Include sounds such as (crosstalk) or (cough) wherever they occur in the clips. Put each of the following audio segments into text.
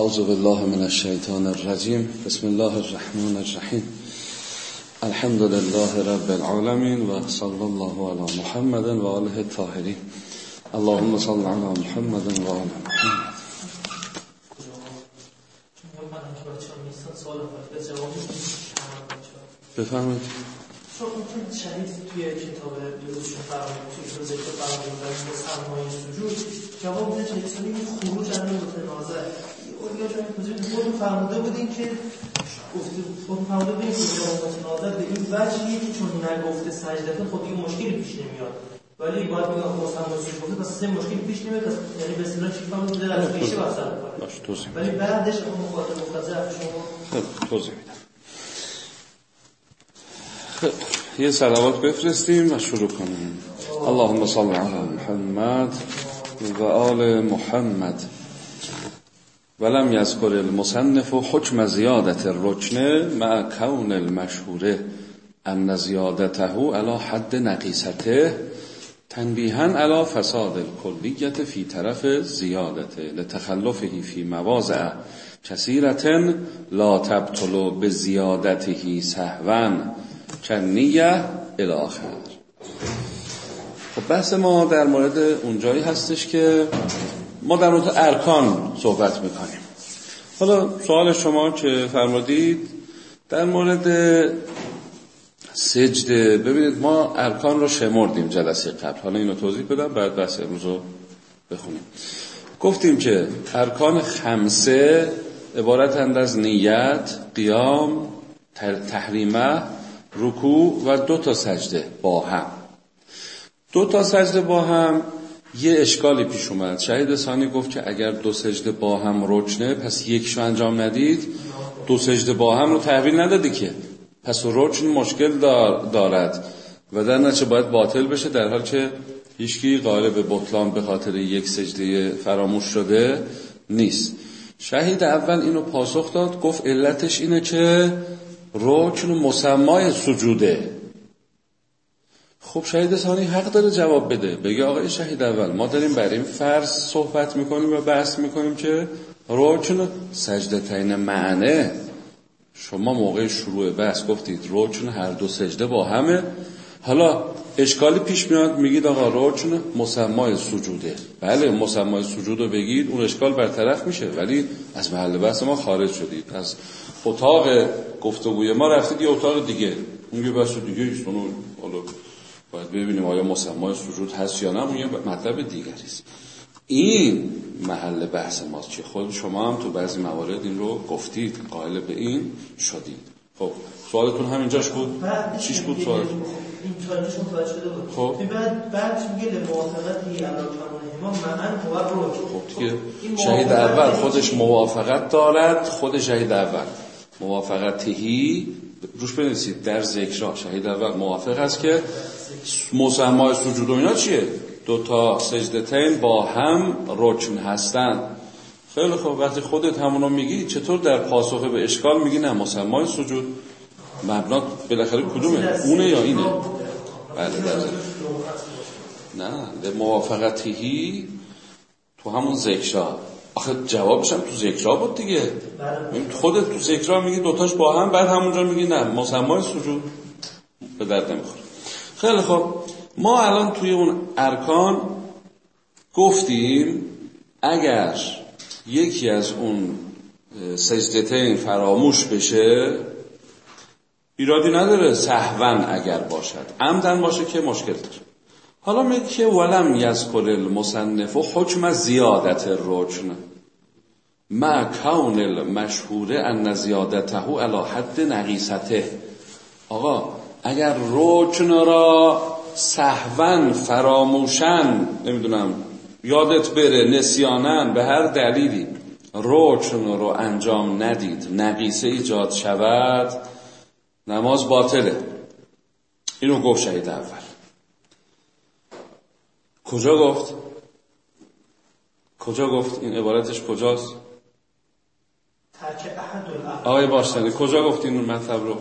اعوذ بالله من الشیطان الرجیم بسم الله الرحمن الرحیم الحمد لله رب العالمین و صلی الله علی محمد و آله الطاهرین. اللهم صل علی محمد و آل محمد. بفرمایید. چون شدید توی کتاب لوزشون فراموشی رو ذکر فراموشی و سرمایه سجود جواب میده خروج از اولیا جان کجا خود فرموده بودین که گفته خود فرموده بودین که متنازع به این وجهیه که چون نگفته سجدته خب این مشکلی پیش نمیاد. ولی باید بگم مصمم سجود پس سه مشکلی پیش نمیاد یعنی به اصطلاح چی فهمیده از پیشه بحث ولی بعدش اون مخاطب مخاطب شما توضیح میدم. یه سلوات بفرستیم و شروع کنیم. اللهم صل علی محمد و آل محمد. ولم یذکر المصنف حکم زیادت الرکن مع کون المشهوره ان زیادته علی حد نقیسته تنبیها علی فساد الکلیت فی طرف زیادته لتخلفه فی مواضع کثیرة لا تبطل به زیادته سهوا کنیه الاخر خب بحث ما در مورد اونجایی هستش که ما در مورد ارکان صحبت می‌کنیم. حالا سوال شما که فرمودید؟ در مورد سجده ببینید ما ارکان رو شمردیم جلسه قبل. حالا اینو توضیح بدم بعد بحث امروز رو بخونیم. گفتیم که ارکان خمسه عبارتند از نیت قیام تحریمه رکوع و دو تا سجده با هم. دو تا سجده با هم یه اشکالی پیش اومد. شهید ثانی گفت که اگر دو سجده با هم رکنه پس یکشو انجام ندید. دو سجده با هم رو تحویل ندادی که. پس رکن مشکل دارد. و در نتیجه باید باطل بشه در حال که هیچکی قائل بطلان به خاطر یک سجده فراموش شده نیست. شهید اول اینو پاسخ داد گفت علتش اینه که رکن مسمای سجوده. خب شهید ثانی حق داره جواب بده. بگه آقای شهید اول ما داریم بر این فرض صحبت می‌کنیم و بحث می‌کنیم که رکن سجده تین معنه شما موقع شروع بحث گفتید رکن هر دو سجده با همه. حالا اشکالی پیش میاد میگید آقا رکن مسمای سجوده. بله مسمای سجود رو بگید اون اشکال برطرف میشه ولی از محل بحث ما خارج شدید. از اتاق گفتگوی ما رفتید یه اتاق دیگه. اون یه بحث دیگه ایست حالا باید ببینیم آیا مسمای سجود هست یا نه اون یه مطلب دیگری است. این محل بحث ماست که خود شما هم تو بعضی موارد این رو گفتید قائل به این شدید. خب سوالتون همینجاش بود؟ چیش بود سوال؟ این تاریخش متوجه شده بود. خب. بعد بعد میگه لموافقتی علی معن هو خب دیگه شهید اول خودش موافقت دارد خود شهید اول. موافقتهی روش بنویسید در ذکرها شهید اول موافق است که مسمای سجود و اینا چیه؟ دو تا سجدتین با هم رکن هستن. خیلی خوب وقتی خودت همونو میگی چطور در پاسخ به اشکال میگی؟ نه مسمای سجود. مبنا بالاخره کدومه؟ اونه یا اینه؟ بله در نه به موافقتهی تو همون ذکرها آخه جوابش هم تو ذکرها بود دیگه. خودت تو ذکرها میگی دوتاش با هم بعد همونجا میگی نه مسمای سجود. به درد نمی‌خوره. خیلی خب ما الان توی اون ارکان گفتیم اگر یکی از اون سجدتین فراموش بشه ایرادی نداره سهون اگر باشد. عمدن باشه که مشکل داره. حالا میگه که ولم یذکر المصنف حکم زیادت الرکن مع کون المشهوره ان زیادته علی حد نقیسته آقا اگر رکن را سهون فراموشن نمی‌دونم یادت بره نسیانن به هر دلیلی رکن رو انجام ندید نقیسه ایجاد شود نماز باطله. اینو گفت شهید اول. کجا گفت؟ کجا گفت؟ این عبارتش کجاست؟ آقای باشتنی کجا گفت این مطلب رو؟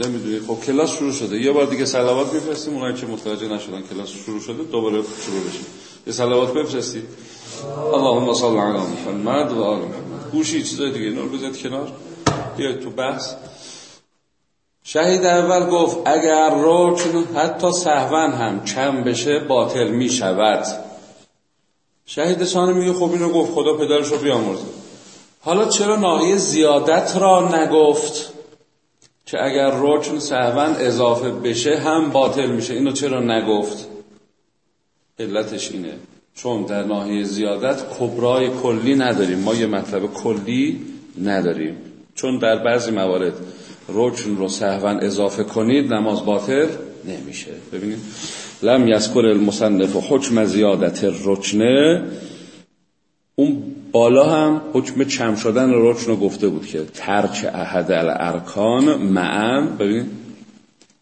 نمی‌دونی خب کلاس شروع شده. یه بار دیگه سلوات میفرستیم. اونایی که متوجه نشدن کلاس شروع شده دوباره شروع بشه یه سلوات بفرستید اللهم صل علی محمد و آل محمد. گوشی چیزای دیگه. رو بذارید کنار. بیاید تو بحث. شهید اول گفت اگر رکن حتی سهون هم کم بشه باطل می شود شهید ثانی میگه خب اینو گفت. خدا پدرش رو بیامرزه. حالا چرا ناحیه زیادت را نگفت؟ که اگر رکن سهون اضافه بشه هم باطل میشه. اینو چرا نگفت؟ علتش اینه. چون در ناحیه زیادت کبرای کلی نداریم. ما یه مطلب کلی نداریم. چون در بعضی موارد رکن رو سهون اضافه کنید نماز باطل نمیشه. ببینید. لم یذکر المصنف حکم زیادت رکنه اون بالا هم حکم چم شدن رکن رو گفته بود که ترک احد الارکان معن ببین.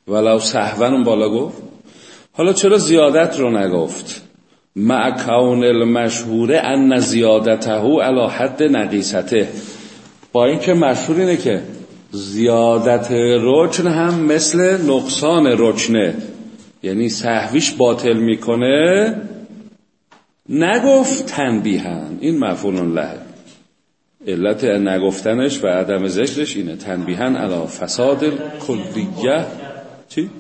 ولو سهون بالا گفت. حالا چرا زیادت رو نگفت؟ مع کون المشهوره ان زیادته علی حد نقیسته با اینکه مشهور اینه که زیادت رکن هم مثل نقصان رکنه یعنی صحویش باطل می‌کنه. نگفت تنبیهن این مفعول له. علت نگفتنش و عدم ذکرش اینه. تنبیهن علی فساد کلیه. چی؟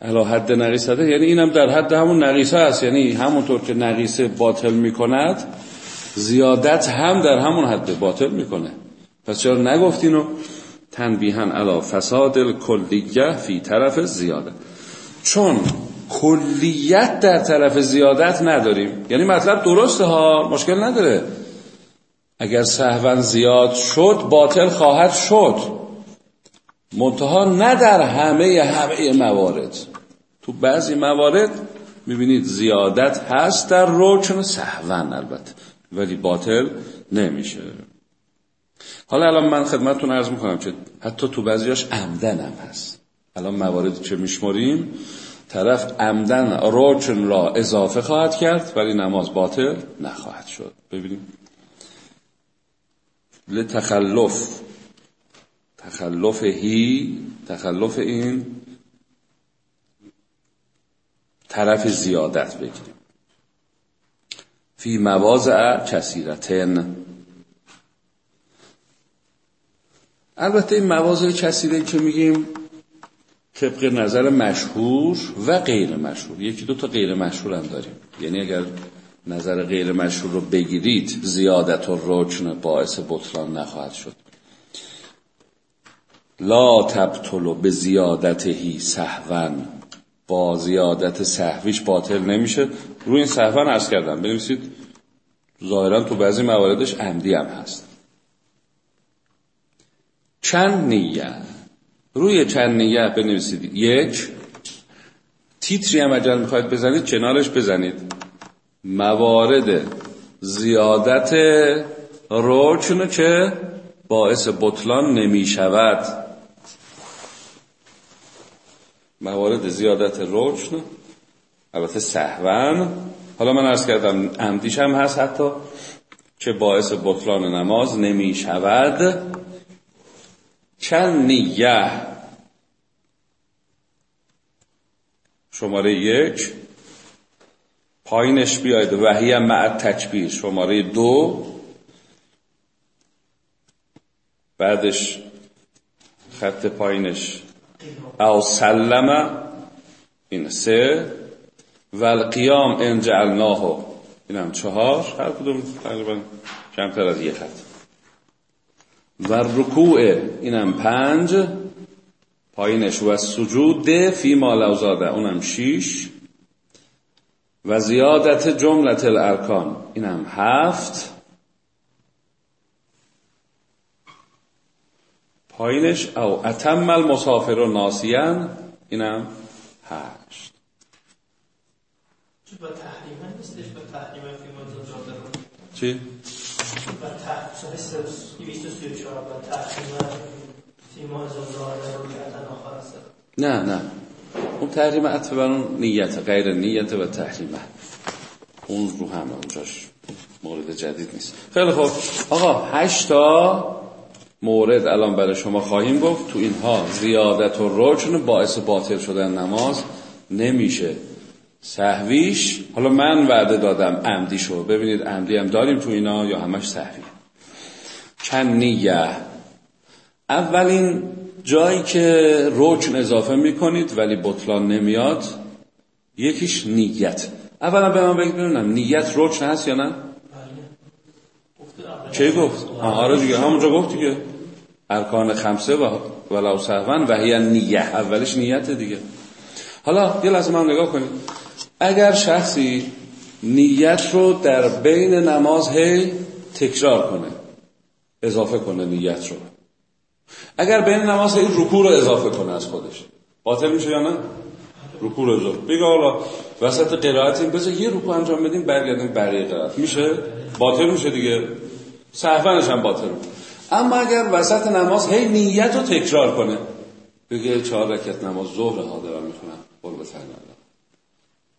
علا حد نقیصته؟ یعنی اینم در حد همون نقیصه است. یعنی همونطور که نقیصه باطل می‌کند زیادت هم در همون حد باطل می‌کنه. پس چرا نگفتینو تنبیهن علا فساد کلیه فی طرف زیاده. چون کلیت در طرف زیادت نداریم یعنی مطلب درسته ها مشکل نداره. اگر سهون زیاد شد باطل خواهد شد. منتها نه در همه همه موارد. تو بعضی موارد می‌بینید زیادت هست در رکن سهون البته ولی باطل نمیشه. حالا الان من خدمتتون عرض می‌کنم که حتی تو بعضیاش عمدن هم هست. الان مواردی که میشمریم؟ طرف عمدن رکن را اضافه خواهد کرد ولی نماز باطل نخواهد شد. ببینیم. لتخلف. تخلف هی تخلف این. طرف زیادت بگیریم. فی مواضع کسیرتن البته این مواضع کسیره که میگیم طبق نظر مشهور و غیر مشهور. یکی دو تا غیر مشهور هم داریم. یعنی اگر نظر غیر مشهور رو بگیرید زیادت و رکن باعث بطلان نخواهد شد. لا تبتلو به زیادتهی سهون. با زیادت سهویش باطل نمیشه. روی این سهون عرض کردم. بنویسید. ظاهرا تو بعضی مواردش عمدی هم هست. چند نیه؟ روی چند نیه بنویسید. یک. تیتری هم اگر می‌خواید بزنید کنارش بزنید. موارد زیادت روچنه که باعث بطلان نمی شود موارد زیادت رکن البته سهون. حالا من ارز کردم عمدیش هم هست حتی که باعث بطلان نماز نمی شود چند نیه شماره یک پایینش بیاید. وحی مع تکبیر. شماره دو بعدش خط پایینش. او سلم. این سه. و القیام ان جعلناه. این هم چهار. هر کدوم تقریبا کمتر از یک خط. و رکوع اینم پنج پایینش و سجود فی ما لوزاده اونم شیش. و زیادت جملت الارکان اینم هفت. پایینش او اتم المسافر و ناسیان اینم هشت. چی؟ نه نه. اون تحریم عطف بر اون نیت غیر نیت و تحریمه. اون رو همه اونجاش مورد جدید نیست. خیلی خوب. آقا هشتا مورد الان برای شما خواهیم گفت. تو اینها زیادت و رجن باعث باطل شدن نماز نمیشه. سهویش. حالا من وعده دادم عمدیشو ببینید عمدی هم داریم تو اینا یا همش سهوی. چند نیه. اولین جایی که رکن اضافه می‌کنید ولی بطلان نمیاد یکیش نیت. اولا به من بگید نیت رکن هست یا نه؟ چه گفت؟ آره دیگه همونجا گفت دیگه. ارکان خمسه و ولو سهون و هی نیه. اولش نیت دیگه. حالا یه لحظه من نگاه کنید اگر شخصی نیت رو در بین نماز هی تکرار کنه اضافه کنه نیت رو. اگر بین نماز هی رکوع رو اضافه کنه از خودش. باطل میشه یا نه؟ رکوع رو اضافه. بگه حالا وسط قرائت این بذار یه رکوع انجام بدیم برگردیم بقیه قرائت میشه؟ باطل میشه دیگه. سهونش هم باطل. اما اگر وسط نماز هی نیت رو تکرار کنه بگه چهار رکت نماز ظهر ها دارم می‌خونم قول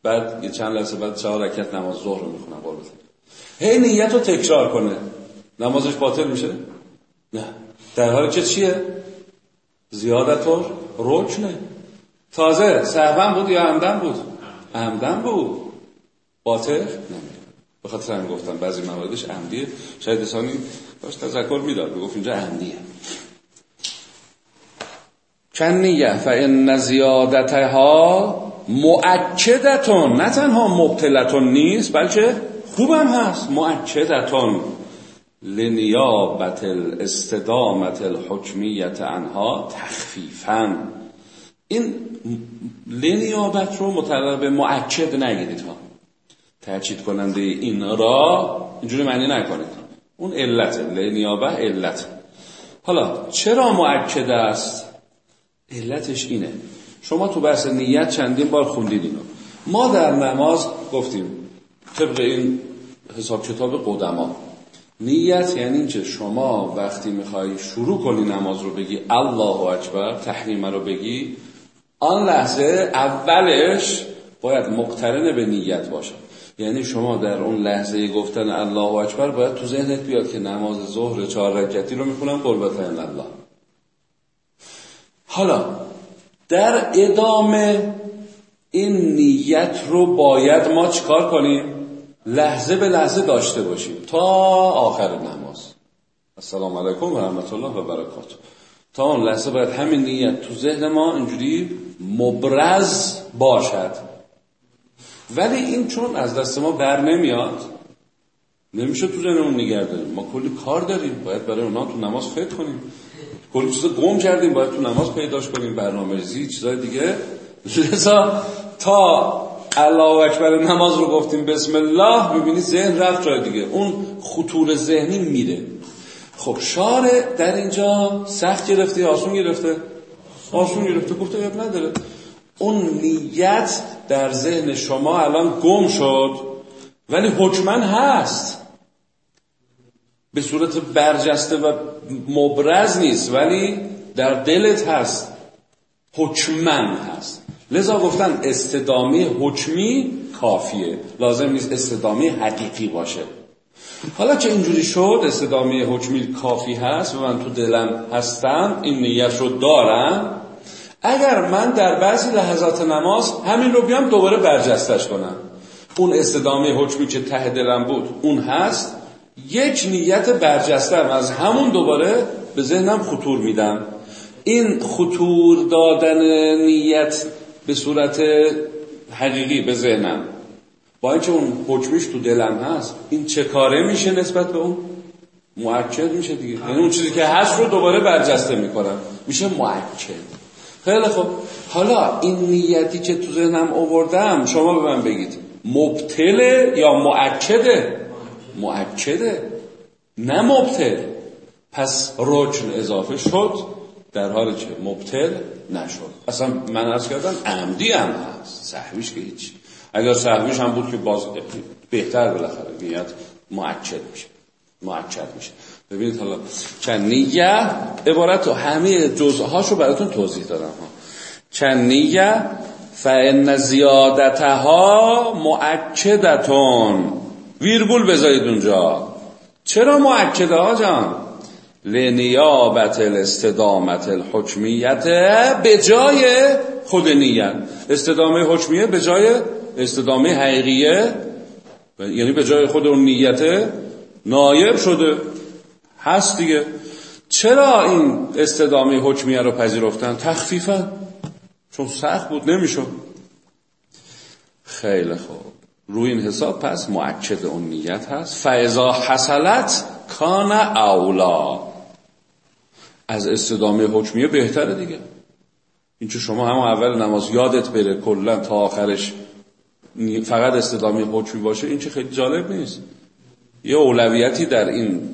بعد یه چند لحظه بعد چهار رکت نماز ظهر رو می‌خونم قول هی نیت رو تکرار کنه. نمازش باطل میشه؟ نه. در حالی که چیه؟ زیادت رو رکنه تازه سهون بود یا عمدن بود؟ عمدن بود. باطل نمیده به خاطر هم گفتم بعضی مواردش عمدیه. شاید ثانی باش تذکر می‌داد. بگفت اینجا عمدیه. کنیه فان زیادتها مؤکدتون نه تنها مبتلتون نیست بلکه خوبم هست. مؤکدتون لنیابت الاستدامت الحکمیت انها تخفیفا. این لنیابت رو متعلق به مؤکد نگیرید ها. تأکید کننده این را اینجوری معنی نکنید. اون علت لنیابه علت. حالا چرا مؤکد است؟ علتش اینه. شما تو بحث نیت چندین بار خوندید اینو. ما در نماز گفتیم طبق این حساب کتاب قدما. نیت یعنی اینکه شما وقتی می‌خوای شروع کنی نماز رو بگی الله اکبر تحریم رو بگی آن لحظه اولش باید مقترن به نیت باشه یعنی شما در اون لحظه گفتن الله اکبر باید تو ذهنت بیاد که نماز ظهر چهار رکعتی رو می‌خونم قربت الله. حالا در ادامه این نیت رو باید ما چیکار کنیم؟ لحظه به لحظه داشته باشیم. تا آخر نماز. السلام علیکم و رحمت الله و برکاته. تا اون لحظه باید همین نیت تو ذهن ما اینجوری مبرز باشد. ولی این چون از دست ما بر نمیاد نمیشه تو ذهنمون نگه داریم. ما کلی کار داریم. باید برای اونا تو نماز فکر کنیم. کلی چیزا گم کردیم باید تو نماز پیداش کنیم برنامه ریزی چیزای دیگه. لذا تا الله اکبر نماز رو گفتیم بسم الله می‌بینی ذهن رفت جای دیگه. اون خطور ذهنی میره. خب شاره در اینجا سخت گرفته یا آسون گرفته؟ آسون گرفته گفته یاد نداره. اون نیت در ذهن شما الان گم شد ولی حکمن هست. به صورت برجسته و مبرز نیست ولی در دلت هست. حکمن هست. لذا گفتن استدامه حکمی کافیه. لازم نیست استدامه حقیقی باشه. حالا که اینجوری شد؟ استدامه حکمی کافی هست و من تو دلم هستم این نیت رو دارم. اگر من در بعضی لحظات نماز همین رو بیام دوباره برجستش کنم. اون استدامه حکمی که ته دلم بود اون هست. یک نیت برجستم از همون دوباره به ذهنم خطور میدم. این خطور دادن نیت به صورت حقیقی به ذهنم. با اینکه اون حکمیش تو دلم هست این چه کاره میشه نسبت به اون؟ معکد میشه دیگه. یعنی اون چیزی که هست رو دوباره برجسته می‌کنم. میشه معکد خیلی خب حالا این نیتی که تو ذهنم آوردم شما به من بگید مبتله یا معکده معکده نه مبتل. پس رکن اضافه شد در حالی که مبتل نشد. اصلا من از کردم عمدی هم هست. صحویش که هیچ. اگر صحویش هم بود که باز بهتر بالاخره نیت معکد میشه. معکد میشه. ببینید حالا چنیه عبارت همه جزء براتون توضیح دادم ها. چنیه فان زیادتها معکدتون ویرگول بذارید اونجا. چرا معکده ها جان لنیابت الاستدامت الحکمیت به جای خود نیت. استدامه حکمیه به جای استدامه حقیقیه. یعنی به جای خود اون نیت نایب شده. هست دیگه. چرا این استدامه حکمیه رو پذیرفتن؟ تخفیفا. چون سخت بود نمی‌شد. خیلی خوب. روی این حساب پس معکد اون نیت هست. فعضا حسلت کان اولا. از استدامه حکمیه بهتره دیگه. این چه شما هم اول نماز یادت بره کلا تا آخرش فقط استدامه حکمی باشه این چه خیلی جالب نیست. یه اولویتی در این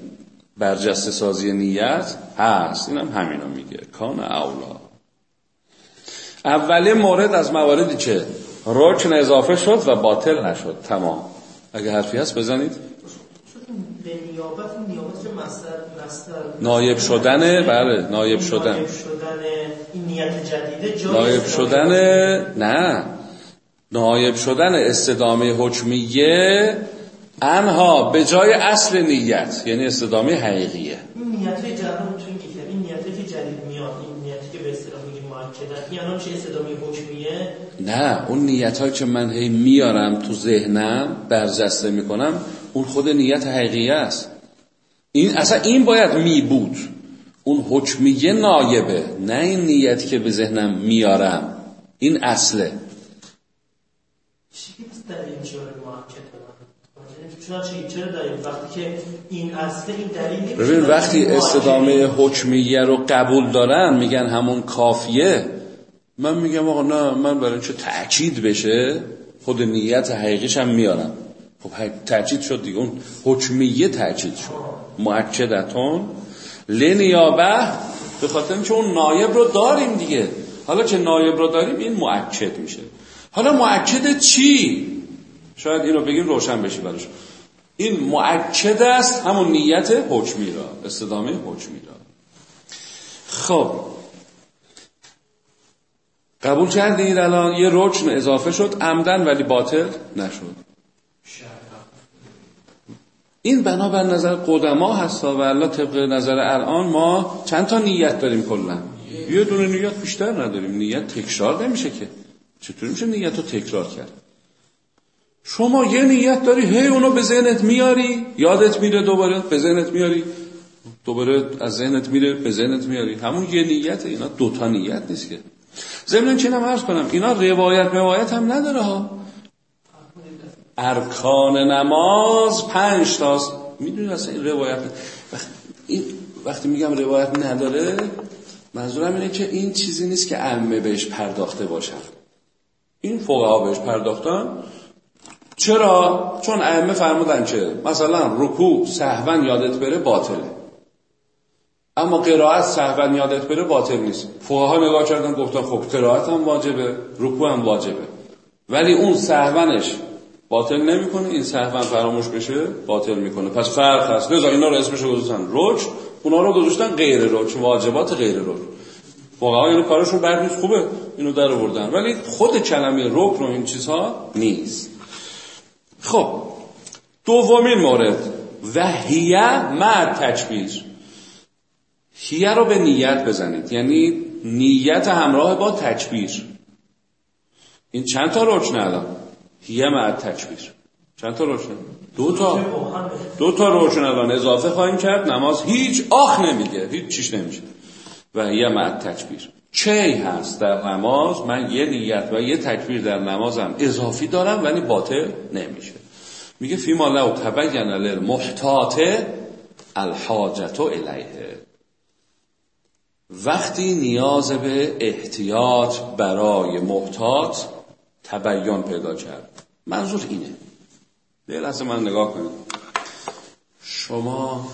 برجسته سازی نیت هست. اینم هم همینو میگه. کان اولا. اول مورد از مواردی که رکن اضافه شد و باطل نشد. تمام. اگه حرفی هست بزنید. نایب شدن بله نایب شدن. نایب شدن نه. نایب شدن استدامه حکمیه انها به جای اصل نیت یعنی استدامه حقیقیه. این نیت جدید این نیت که جدید میاد این نیتی که به اصطلاح میگیم مؤکدن این الان چه استدامه حکمیه؟ نه اون نیت هایی که من هی میارم تو ذهنم برجسته می‌کنم اون خود نیت حقیقیه است. این اصلا این باید می بود اون حکمیه نایبه نه این نیت که به ذهنم میارم. این اصله. چی در این چرا داریم؟ وقتی که این اصل این دلیل ببین وقتی استدامه حکمیه رو قبول دارن میگن همون کافیه. من میگم آقا نه من برای چه تأکید بشه خود نیت حقیقیش هم میارم. خب تأکید شد دیگه. اون حکمیه تأکید شد. معکدتون لنیابه به خاطر اینکه اون نایب رو داریم دیگه. حالا که نایب رو داریم؟ این معکد میشه. حالا معکد چی؟ شاید اینو بگیم روشن بشی براش. این معکد است همون نیت حکمی را استدامه حکمی را. خب. قبول کردید الان؟ یه رکن اضافه شد. عمدن ولی باطل نشد. این بنابر نظر قدما هست و الله طبق نظر الان ما چند تا نیت داریم کلا؟ یه دونه نیت بیشتر نداریم. نیت تکرار نمیشه که. چطور میشه نیت رو تکرار کرد؟ شما یه نیت داری هی اونو به ذهنت میاری یادت میره دوباره به ذهنت میاری. دوباره از ذهنت میره به ذهنت میاری. همون یه نیت اینا دوتا نیت نیست که. ضمن چینم عرض کنم؟ اینا روایت موایت هم نداره ها. ارکان نماز پنج تاست. می‌دونی اصلا این روایت این وقتی میگم روایت نداره منظورم اینه که این چیزی نیست که علمه بهش پرداخته باشن. این فقها بهش پرداختن. چرا؟ چون ائمه فرمودن که مثلا رکوع سهون یادت بره باطله. اما قرائت سهون یادت بره باطل نیست. فقها نگاه کردن گفتن خب قرائت هم واجبه رکوع هم واجبه. ولی اون سهونش باطل نمی‌کنه این سهون فراموش بشه باطل می‌کنه. پس فرق هست. لذا اینا رو اسمش گذاشتن رکن اونا رو گذاشتن غیر رکن واجبات غیر رکن فقها اینو کارشون بر نیست خوبه اینو در آوردن. ولی خود کلمه رکن و این چیزها نیست. خب دومین مورد. و هیه مع تکبیر. هیه رو به نیت بزنید. یعنی نیت همراه با تکبیر. این چند تا رکن الان؟ هیه مع تکبیر. چند تا روشن؟ دو تا. دو تا روشن الان اضافه خواهیم کرد. نماز هیچ آخ نمیگه. هیچ چیش نمیشه. و هیه مع تکبیر. چی هست در نماز؟ من یه نیت و یه تکبیر در نمازم اضافی دارم ولی باطل نمیشه. میگه فیما لو تبین محتاط الحاجت الیه. وقتی نیاز به احتیاط برای محتاط تبیان پیدا کرد. منظور اینه. یه لحظه من نگاه کنید شما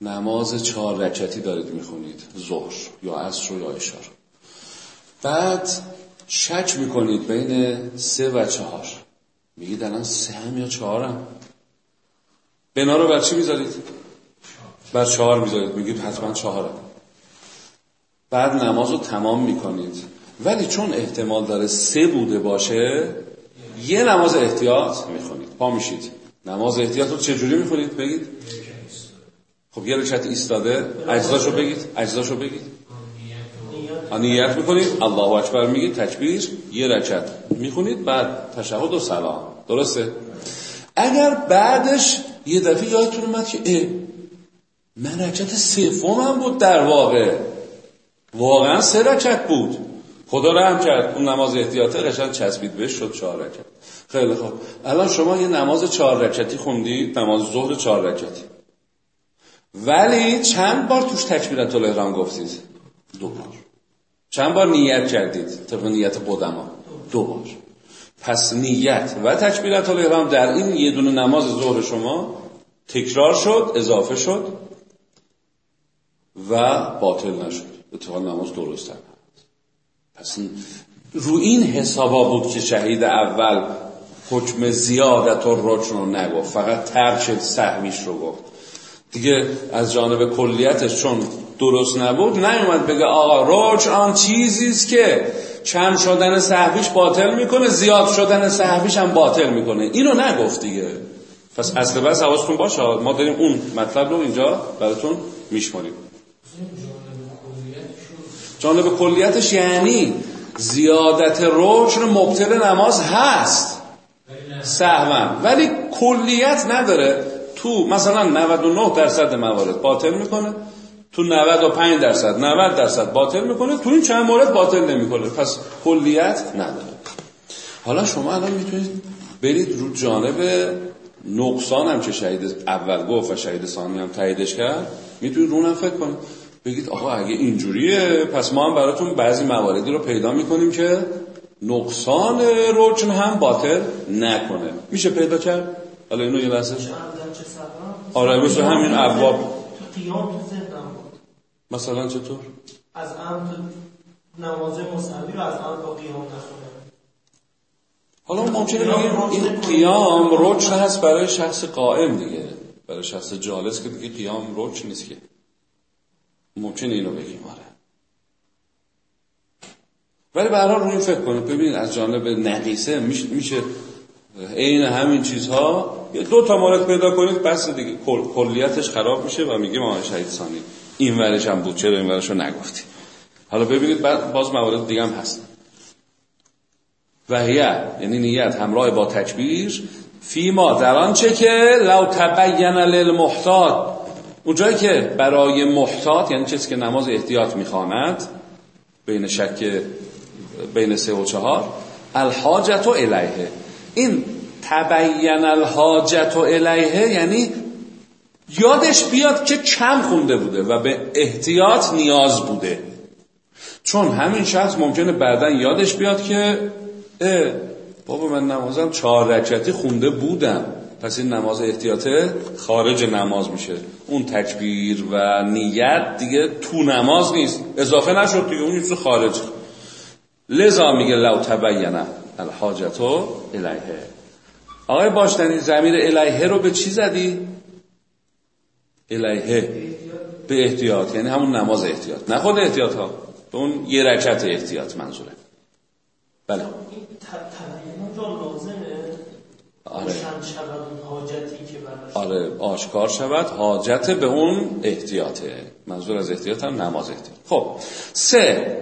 نماز چهار رکعتی دارید می‌خونید. ظهر یا عصر یا اشار بعد شک می‌کنید بین سه و چهار. میگید الان سه هم یا چهارم بنا رو بر چی می‌ذارید؟ بر چهار می‌ذارید. میگید حتما چهارم بعد نماز رو تمام می‌کنید. ولی چون احتمال داره سه بوده باشه یه نماز احتیاط می‌خونید. پا میشید. نماز احتیاط رو چجوری می‌خونید؟ بگید. خب یه رکعت ایستاده. اجزاشو بگید. اجزاشو بگید. نیت می‌کنید. الله اکبر میگید. تکبیر. یه رکعت می‌خونید. بعد تشهد و سلام. درسته؟ اگر بعدش یه دفعه یادتون اومد که اه من رکعت سومم بود در واقع. واقعا سه رکعت بود. خدا رحم کرد اون نماز احتیاطه قشنگ چسبید بهش شد چهار رکعت. خیلی خوب. الان شما یه نماز چهار رکعتی خوندید نماز ظهر چهار رکعتی. ولی چند بار توش تکبیرت الاحرام گفتید؟ دو بار. چند بار نیت کردید؟ طبق نیت قدما. دو بار. پس نیت و تکبیرت الاحرام در این یه دونه نماز ظهر شما تکرار شد اضافه شد و باطل نشد. اتفاق نماز درست هست. پس رو این حسابا بود که شهید اول حکم زیادت و رجن رو نگفت. فقط ترک سهمیش رو گفت. دیگه از جانب کلیتش چون درست نبود نیومد بگه آقا رجن آن چیزی که چند شدن صحبیش باطل می‌کنه زیاد شدن صحبیش هم باطل می‌کنه. اینو نگفت دیگه. پس اصل بس حواستون باشه. ما داریم اون مطلب رو اینجا براتون میشماریم. جانب کلیتش یعنی زیادت رجن مبتل نماز هست. سهون ولی کلیت نداره. تو مثلا 99 درصد موارد باطل می‌کنه. تو 95 درصد 90 درصد باطل می‌کنه. تو این چند مورد باطل نمی‌کنه. پس کلیت نداره. حالا شما الان می‌تونید برید رو جانب نقصان هم که شهید اول گفت و شهید ثانی هم تاییدش کرد. می‌تونید رونم فکر کنید. بگید آقا اگه اینجوریه پس ما هم براتون بعضی مواردی رو پیدا می‌کنیم که نقصان رجن هم باطل نکنه. میشه پیدا کرد؟ حالا اینو یه لحظه. آره مثل همین ابواب. تو قیام تو ذهنم بود. مثلا چطور؟ از ام نماز مصحبی رو از ام با قیام نخونم حالا ممکنه بگیم این قیام رجن هست برای شخص قائم دیگه. برای شخص جالس که دیگه قیام رجن نیست که. ممکنه اینو بگیم آره. ولی به هر روی فکر کنید. ببینید از جانب نقیصه میشه عین همین چیزها. یه دو تا مورد پیدا کنید بس دیگه کل، کلیتش خراب میشه و میگیم آقا شهید ثانی این ورش هم بود چرا این ورش رو نگفتی؟ حالا ببینید بعد باز موارد دیگه هم هست. وحیه یعنی نیت همراه با تکبیر فیما در آنچه که لو تبین للمحتاط اونجایی که برای محتاط یعنی چیزی که نماز احتیاط می‌خواند بین شک بین سه و چهار الحاجت و الیه. این تبین الحاجت و الیه یعنی یادش بیاد که کم خونده بوده و به احتیاط نیاز بوده. چون همین شخص ممکنه بعدا یادش بیاد که بابا من نمازم چهار رکعتی خونده بودم. پس این نماز احتیاطه خارج نماز میشه. اون تکبیر و نیت دیگه تو نماز نیست. اضافه نشد دیگه اون چیز خارج. لذا میگه لو تبینه الحاجتو الیه. آقای باشتنی زمیر الیه رو به چی زدی؟ الیه. به احتیاط یعنی همون نماز احتیاط. نه خود احتیاط ها به اون یه رکت احتیاط منظوره. بله این تبین را لازمه آره. شود حاجتی که آره آشکار شود حاجت به اون احتیاطه. منظور از احتیاط هم نماز احتیاط. خب سه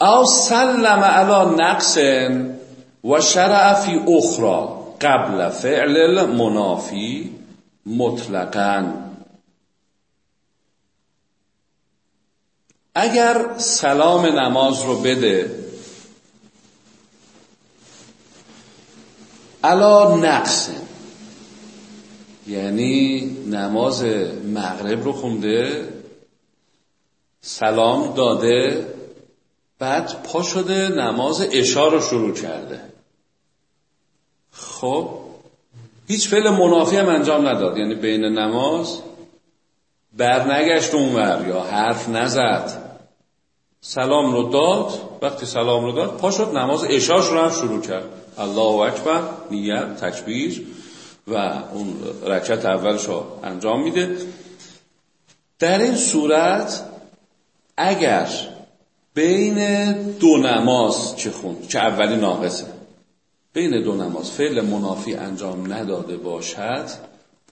او سلم علی نقص و شرع فی اخرى قبل فعل المنافی مطلقا. اگر سلام نماز رو بده علا نقص. یعنی نماز مغرب رو خونده سلام داده بعد پا شده نماز عشا رو شروع کرده. خب هیچ فعل منافی هم انجام نداد. یعنی بین نماز برنگشت اونور یا حرف نزد. سلام رو داد وقتی سلام رو داد پا شد نماز عشاش رو هم شروع کرد. الله اکبر نیت تکبیر و اون رکعت اولش انجام میده در این صورت اگر بین دو نماز که خوند که اولی ناقصه بین دو نماز فعل منافی انجام نداده باشد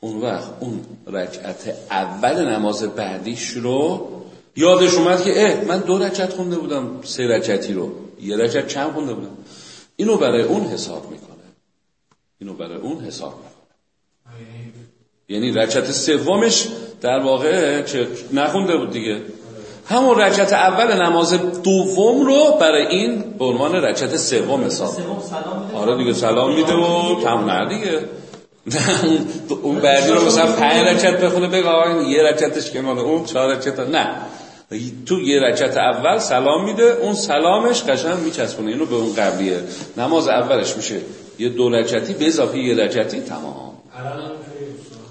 اون وقت اون رکعت اول نماز بعدیش رو یادش اومد که اه من دو رکعت خونده بودم سه رکعتی رو یه رکعت چند خونده بودم اینو برای اون حساب می‌کنه. اینو برای اون حساب می‌کنه. یعنی رکعت سومش در واقع چه نخونده بود دیگه. همون رکعت اول نماز دوم رو برای این به عنوان رکعت سوم حساب آره دیگه سلام میده و تمام نه دیگه. (laughs) اون بعدی رو مثلا پنج رکعت بخونه بگه آقا یه رکعتش که مال اون چهار رکعت نه. تو یه رکعت اول سلام میده اون سلامش قشنگ میچسبونه. اینو به اون قبلیه. نماز اولش میشه. یه دو رکعتی به اضافه یه رکعتی تمام.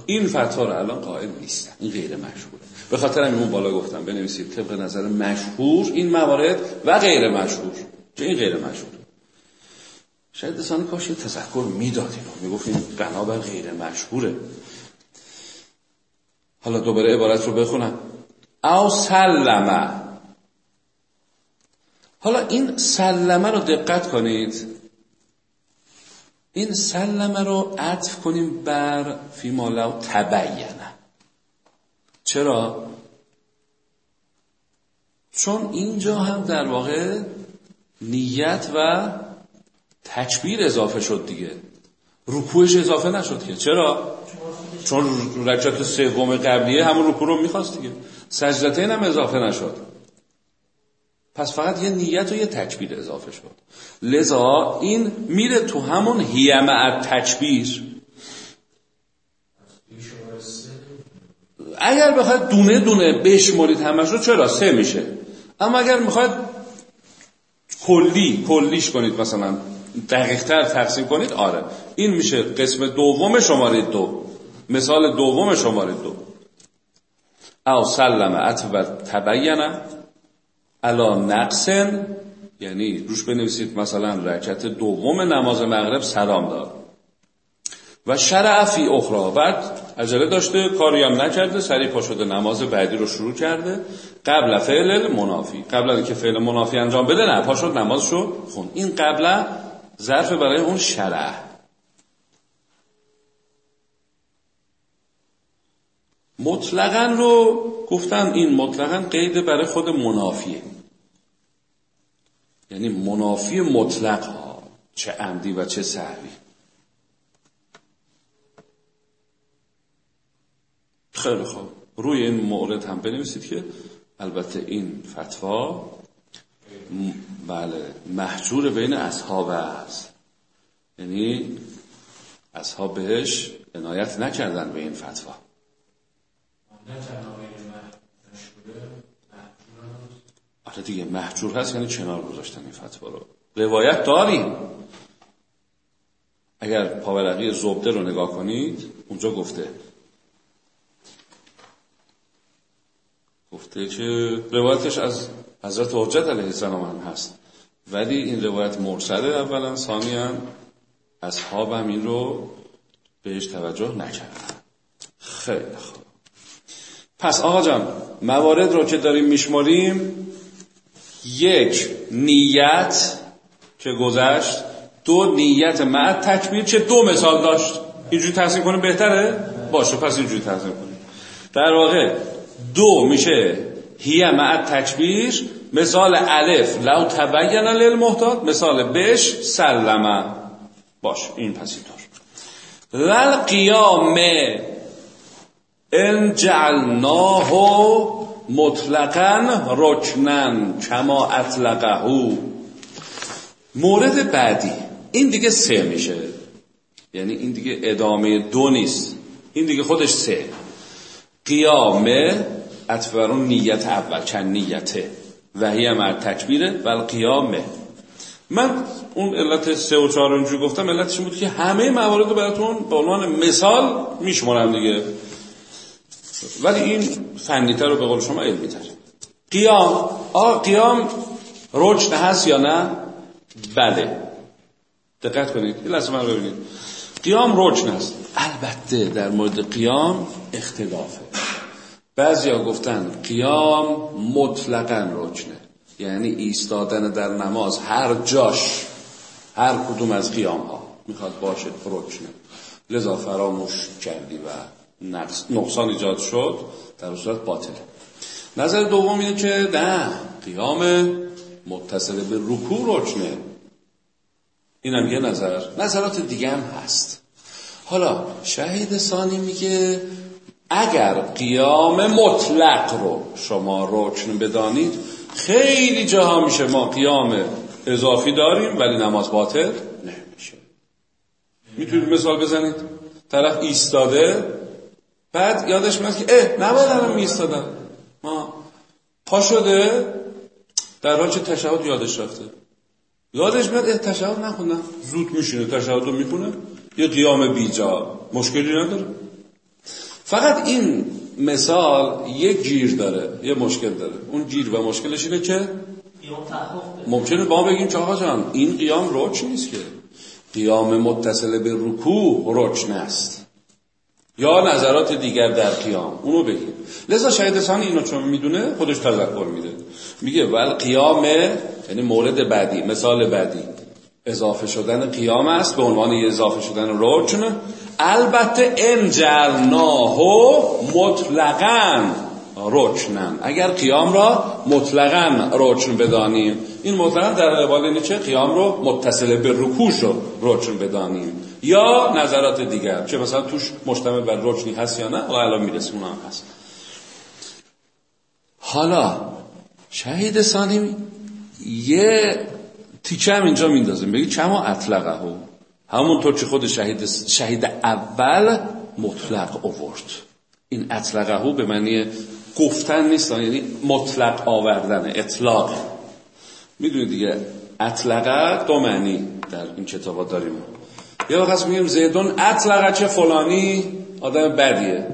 این فتوا رو الان قائل نیستن. این غیر مشهوره. به خاطر اون بالا گفتم بنویسید. طبق نظر مشهور این موارد و غیر مشهور. چه این غیر مشهور؟ شاید دستان کاش یه تذکر می‌دادیم. می‌گفتیم بنابر غیر مشهوره. حالا دوباره عبارت رو بخونم. او سلمه حالا این سلمه رو دقت کنید. این سلمه رو عطف کنیم بر فیما لو تبینه چرا؟ چون اینجا هم در واقع نیت و تکبیر اضافه شد دیگه. رکوعش اضافه نشد که. چرا؟ چون رکعت سوم قبلیه همون رکوع رو می‌خواست دیگه. سجدتین هم اضافه نشد. پس فقط یه نیت و یه تکبیر اضافه شد. لذا این میره تو همون هیمه از تکبیر. اگر بخواید دونه دونه بشمارید همش رو چرا؟ سه میشه. اما اگر می‌خواید کلی کلیش کنید مثلا دقیقتر تقسیم کنید آره. این میشه قسم دوم شماره دو. مثال دوم شماره دو. او سلم اتبر تبینه علا نقصن یعنی روش بنویسید مثلا رکعت دوم نماز مغرب سلام داد. و شرع فی اخرى بعد عجله داشته کاری هم نکرده سریع پا شده نماز بعدی رو شروع کرده. قبل فعل منافی. قبل که فعل منافی انجام بده نه پا شد خون. این قبل ظرف برای اون شرع. مطلقا رو گفتم این مطلقا قید برای خود منافیه. یعنی منافی مطلق ها چه عمدی و چه سهوی. خیلی خوب. روی این مورد هم بنویسید که البته این فتوا بله محجور بین اصحاب است. یعنی اصحاب بهش عنایت نکردن به این فتوا. آره دیگه محجور هست یعنی کنار گذاشتن این فتوا رو. روایت داریم. اگر پاورقی زبده رو نگاه کنید اونجا گفته. گفته که روایتش از حضرت حجت علیه السلام هم هست. ولی این روایت مرسله اولا اصحاب هم این رو بهش توجه نکردن. خیلی خوب. پس آقا جان موارد رو که داریم میشماریم یک نیت که گذشت دو نیت مع تکبیر چه دو مثال داشت. اینجوری تحصیل کنیم بهتره؟ باشه پس اینجوری تحصیل کنیم. در واقع دو میشه هیه مع تکبیر مثال الف لو تبین للمحتاط مثال بش سلمه باش این پس اینطور. ول قیام ان جعلناه مطلقا رکنن کما اطلقه. مورد بعدی این دیگه سه میشه. یعنی این دیگه ادامه دو نیست. این دیگه خودش سه. قیامه اتفرون نیت اول چند نیته. وحی مر تکبیره و قیامه. من اون علت سه و چهار گفتم علتش بود که همه موارد براتون به عنوان مثال میشمارم دیگه. ولی این فنیتر رو به قول شما علمی تر. قیام آقا قیام رجن هست یا نه؟ بله. دقت کنید. این لحظه من ببینید. قیام رجن هست. البته در مورد قیام اختلافه. ها گفتن قیام مطلقا رجنه یعنی ایستادن در نماز هر جاش هر کدوم از قیام ها می‌خواد باشه رجنه لذا فراموش کردی و نقصان ایجاد شد در صورت باطله نظر دوم اینه که نه قیام متصل به رکوع رکنه اینم یه نظر. نظرات دیگه هم هست. حالا شهید ثانی میگه اگر قیام مطلق رو شما رکن بدانید خیلی جاها میشه ما قیام اضافی داریم ولی نماز باطل نمیشه. می‌تونید مثال بزنید؟ طرف ایستاده بعد یادش میاد که اه نباید الان میستادم ما پا شده در حال چه تشهد یادش رفته. یادش میاد اه تشهد نخوندم زود میشینه تشهد رو می‌کنه یه قیام بیجا. مشکلی نداره. فقط این مثال یه گیر داره یه مشکل داره. اون گیر و مشکلش اینه که ممکنه با بگیم که آقا جان این قیام روچ نیست که. قیام متصل به رکوع روچ است یا نظرات دیگر در قیام. اونو بگیم لذا شهید ثانی اینو چون می‌دونه خودش تذکر میده. میگه ول قیام یعنی مورد بعدی مثال بعدی. اضافه شدن قیام است به عنوان اضافه شدن رکن البته انجلناه مطلقا. رکنن اگر قیام را مطلقا رکن بدانیم این مطلقا در قبال اینه چه قیام رو متصل به رکوش رو رکن بدانیم. یا نظرات دیگر چه مثلا توش مشتمل بر رکنی هست یا نه و الان می‌رسیم هم هست حالا شهید ثانی یه تیکه هم اینجا میندازیم. بگی چما اطلقه ها همونطور که خود شهید, شهید اول مطلق اوورد این اطلقه به معنی گفتن نیست یعنی مطلق آوردن اطلاق. می‌دونید دیگه اطلقه دو معنی در این کتابات داریم. یه وقت میگیم زیدون اطلقه چه فلانی؟ آدم بدیه.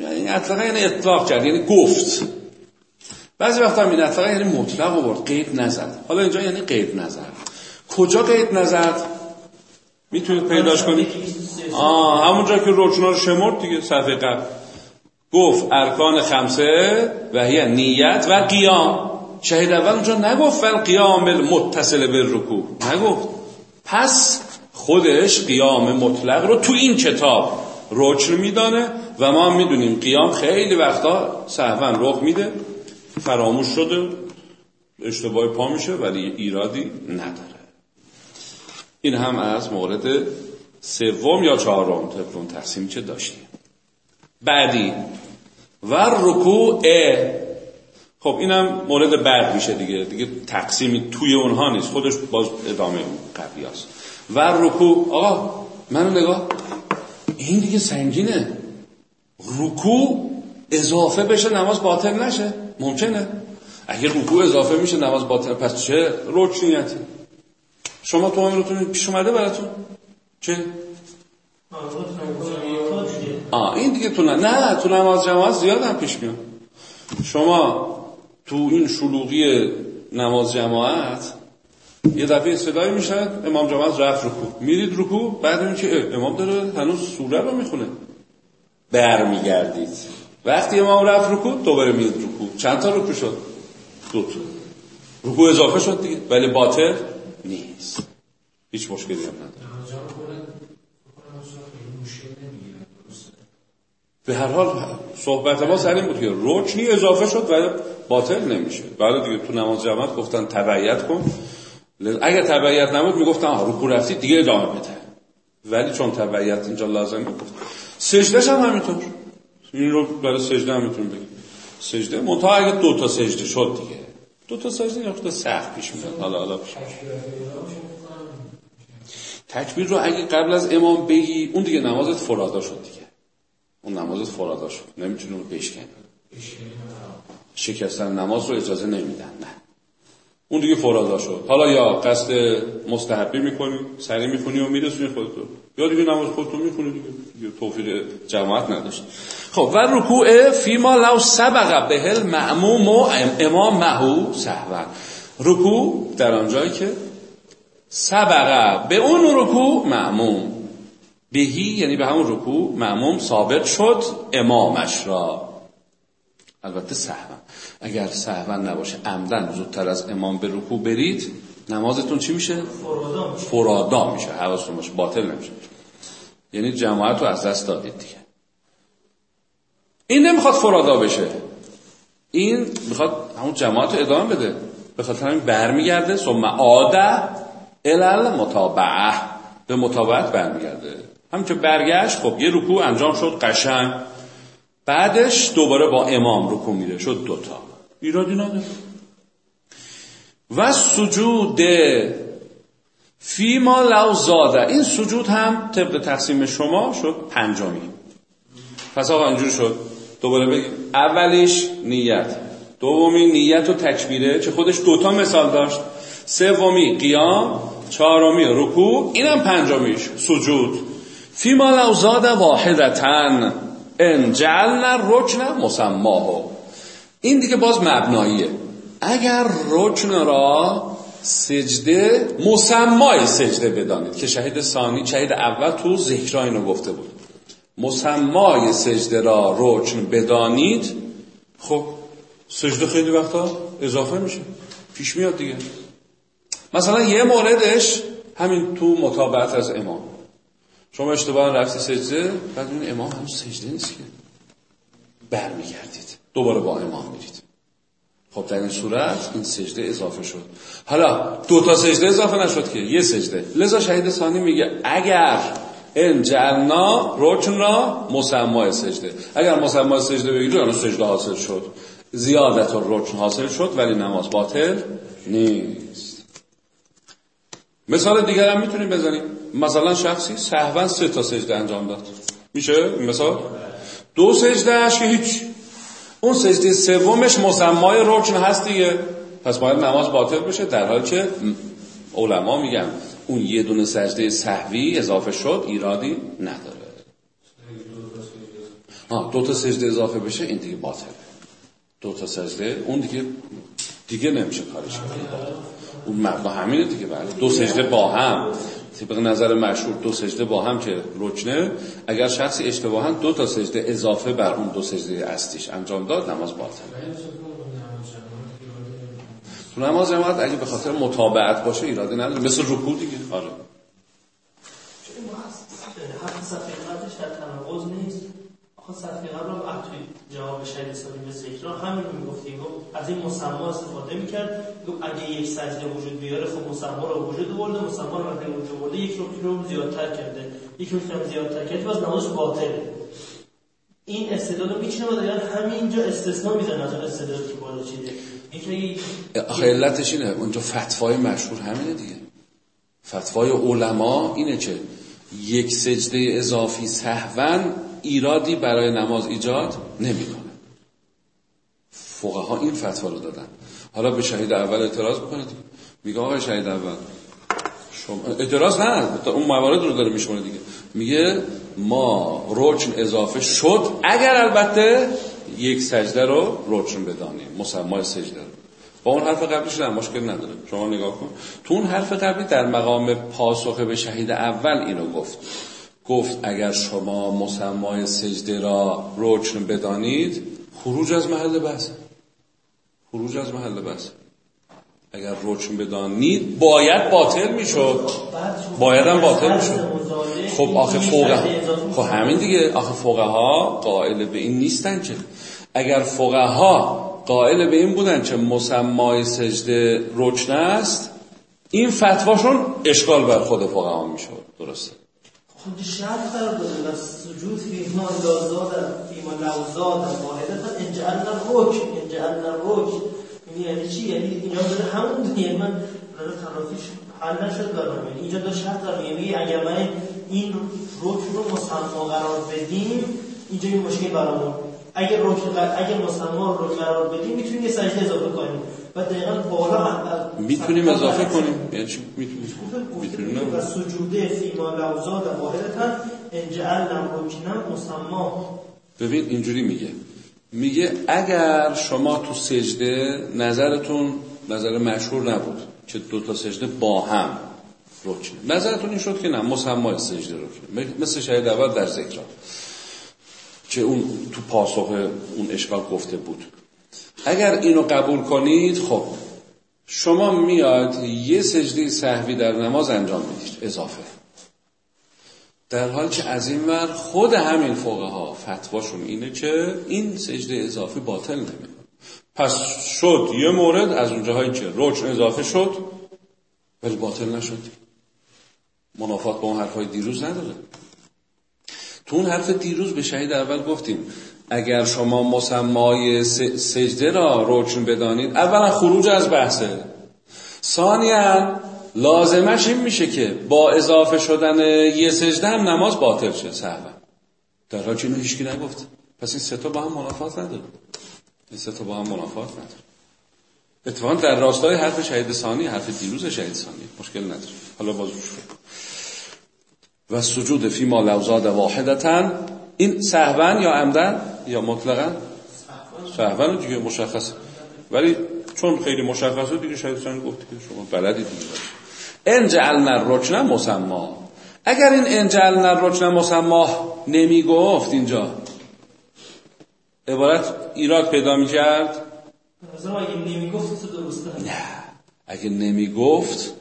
یعنی اطلقه یعنی اطلاق کرد یعنی گفت. بعضی وقتا هم این اطلاق یعنی مطلق آورد قید نزد. حالا اینجا یعنی قید نزد. کجا قید نزد؟ می‌تونید پیداش کنید؟ آه همونجا که روچنا رو شمرد دیگه صفحه قبل. گفت ارکان خمسه و هی نیت و قیام. شهید اول اونجا نگفت قیام متصل به رکوع نگفت. پس خودش قیام مطلق رو تو این کتاب رکن میدانه و ما می‌دونیم قیام خیلی وقتا سهوا رخ میده. فراموش شده. اشتباه پا میشه ولی ایرادی نداره. این هم از مورد سوم یا چهارم طبق اون تقسیمی که داشتیم. بعدی. و رکوع خب اینم مورد بعد میشه دیگه. دیگه تقسیمی توی اونها نیست. خودش باز ادامه قبلی هست. و رکوع آقا منو نگاه. این دیگه سنگینه. رکوع اضافه بشه نماز باطل نشه. ممکنه. اگه رکوع اضافه میشه نماز باطل پس چه رکنیتی؟ شما تو روتون پیش اومده براتون؟ چه؟ آه این دیگه تو نه تو نماز جماعت زیاد هم پیش میاد. شما تو این شلوغی نماز جماعت یه دفعه صدایی میشه امام جماعت رفت رکوع. میرید رکوع بعد این که امام داره هنوز سوره رو می‌خونه. برمیگردید. وقتی امام رفت رکوع دوباره میرید رکوع. چند تا رکوع شد؟ دو تا. رکوع اضافه شد دیگه ولی باطل نیست. هیچ مشکلی هم نداره. به هر حال صحبت ما سر این بود که رکنی اضافه شد و باطل نمیشه. بعد دیگه تو نماز جماعت گفتن تبعیت کن. اگر تبعیت نبود می‌گفتن رکوع رفتی دیگه ادامه بده. ولی چون تبعیت اینجا لازم گفت. سجدهش هم همینطور. این رو برای سجده هم می‌تونیم بگیم. سجده منتها اگه دو تا سجده شد دیگه. دو تا سجده یا سخت پیش میاد. حالا حالا. پیش تکبیر رو اگه قبل از امام بگی اون دیگه نمازت فرادا شد دیگه. اون نمازت فرادا شد نمی‌تونی رو بشکنی شکستن نماز رو اجازه نمیدن. نه. اون دیگه فرادا شد حالا یا قصد مستحبی می‌کنی سری می‌کنی و میرسونی خودتو. یا دیگه نماز خودتو می‌کنی دیگه, دیگه توفیق جماعت نداشت خب و رکوع فیما لو سبق به معموم و امام محو سهوا. رکوع در آنجایی که سبقه به اون رکوع معموم بهی یعنی به همون رکوع معموم ثابت شد امامش را. البته سهوا اگر سهوا نباشه عمدن زودتر از امام به رکوع برید نمازتون چی میشه؟ فرادا میشه. حواستون باشه. باطل نمیشه. یعنی جماعت رو از دست دادید دیگه. این نمی‌خواد فرادا بشه. این می‌خواد همون جماعت رو ادامه بده. به خاطر همین برمیگرده. ثم عاده الال متابعه به متابعت برمیگرده. همین که برگشت خب یه رکوع انجام شد قشنگ. بعدش دوباره با امام رکوع میره شد دوتا ایرادی نداره. و سجود فیما لو زاده. این سجود هم طبق تقسیم شما شد پنجمی پس آقا اینجور شد. دوباره بگیم. اولیش نیت. دومی نیت و تکبیره چه خودش دوتا مثال داشت. سومی قیام چهارمی رکوع. اینم پنجمیش سجود. فیما لو زاده واحدتن ان جعلنا رکن مسماه این دیگه باز مبناییه. اگر رکن را سجده مسمای سجده بدانید که شهید ثانی شهید اول تو ذکر اینو گفته بود. مسمای سجده را رکن بدانید خب سجده خیلی وقتا اضافه میشه. پیش میاد دیگه. مثلا یه موردش همین تو مطابعت از امام. شما اشتباه رفتی سجده؟ بعد اون امام هم سجده نیست که. برمیگردید. دوباره با امام میرید. خب در این صورت این سجده اضافه شد. حالا دو تا سجده اضافه نشد که. یه سجده. لذا شهید ثانی میگه اگر ان جعلنا رکن را مسمای سجده. اگر مسمای سجده بگیری اون سجده حاصل شد. زیادت رکن حاصل شد ولی نماز باطل نیست. مثال دیگر هم می‌تونیم بزنیم. مثلا شخصی سهوا سه تا سجده انجام داد. میشه؟ مثال؟ دو سجده که هیچ. اون سجده سومش مسمای رکن هست دیگه. پس باید نماز باطل بشه در حالی که علما میگن اون یه دونه سجده صحوی اضافه شد ایرادی نداره. ها دو تا سجده اضافه بشه این دیگه باطله. دو تا سجده اون دیگه دیگه نمیشه کارش کرد. اون مردا همینه دیگه بله. دو سجده با هم. طبق نظر مشهور دو سجده با هم که رکنه اگر شخصی اشتباها دو تا سجده اضافه بر اون دو سجده اصلیش انجام داد نماز باطله تو نماز جماعت اگه به خاطر مطابعت باشه ایرادی نداره. مثل رکوع دیگه. آره. توی جواب شهید سالی به ذکر همین می‌گفتی از این مسما استفاده می‌کرد. اگه یک سجده وجود بیاره خب مسما رو وجود برده مسما رو وقتی وجود برده یک رو زیادتر کرده. یک رکن زیادتر کرده. باز نمازش باطله این استدلال رو میچینه و دقیقا همینجا استثناء می‌زنه از استدلال که بالا چیده. آخه علتش اینه اونجا فتوای مشهور همینه دیگه. فتوای علما اینه که یک سجده اضافی سهون ایرادی برای نماز ایجاد نمی‌کنه. فقها این فتوا رو دادن. حالا به شهید اول اعتراض بکنید. میگه آقای شهید اول شما اعتراض نه اون موارد رو داره میشونه دیگه. میگه ما رکن اضافه شد اگر البته یک سجده رو رکن بدانیم. مسمای سجده رو. با اون حرف قبلیش هم مشکل نداره. شما نگاه کن. تو اون حرف قبلی در مقام پاسخ به شهید اول اینو گفت. گفت اگر شما مسمای سجده را رکن بدانید خروج از محل بحث. خروج از محل بحث اگر رکن بدانید باید باطل می‌شد. باید هم باطل می‌شد. خب آخه فوقه خب همین دیگه. آخه فوقه ها قائل به این نیستن که. اگر فوقه ها قائل به این بودن که مسمای سجده رکن است این فتواشون اشکال بر خود فوقه ها می‌شد. درسته؟ خود شرط قرار داده و سجود فیما لازاد فیما لوزاد واحدتا انجعلنا رکن. انجعلنا رکن یعنی چی؟ یعنی اینجا داره همون یعنی من داره ترافیش حل نشد برام. یعنی اینجا شرط دارم یعنی اگر من این رکن رو مسما قرار بدیم اینجا این مشکل برامون اگر رکن اگر مسما رو قرار بدیم می‌تونیم یه سجده اضافه کنیم. و دقیقا بالا می‌تونیم اضافه کنیم. یعنی چی؟ می‌تونیم می‌تونیم و سجوده فیما لوزاد واحدتا انجعل رکنم مسما ببین اینجوری میگه. میگه اگر شما تو سجده نظرتون نظر مشهور نبود که دو تا سجده با هم رکنه نظرتون این شد که نه مسمای سجده رکنه مثل شهید اول در ذکر که اون تو پاسخ اون اشکال گفته بود. اگر اینو قبول کنید خب شما میاد یه سجده صحوی در نماز انجام می‌دید. اضافه. در حال که از این ور خود همین فقها ها فتواشون اینه که این سجده اضافی باطل نمی‌کنه. پس شد یه مورد از اونجاهایی که رکن اضافه شد ولی باطل نشد. منافات با اون دیروز نداره. تو اون حرف دیروز به شهید اول گفتیم اگر شما مسمای سجده را روشن بدانید اولا خروج از بحثه. ثانیا لازمش این میشه که با اضافه شدن یه سجده هم نماز باطل شه صحبه در حال اینو هیچکی نگفت. پس این ستا با هم منافات نداره. این ستا با هم منافات نداره. اتفاقا در راستای حرف شهید ثانی حرف دیروز شهید ثانی. مشکل نداره. حالا باز و سجود فی ما لوزاد واحدتا. این سهون یا عمدن یا مطلقا؟ سهون دیگه مشخص ولی چون خیلی مشخصه دیگه شاید سن گفت که شما بلدی دیگه. ان جعلنا الرجل مسما. اگر این ان جعلنا الرجل مسما نمی گفت اینجا. عبارت ایراد پیدا می کرد نه. اگه نمی گفت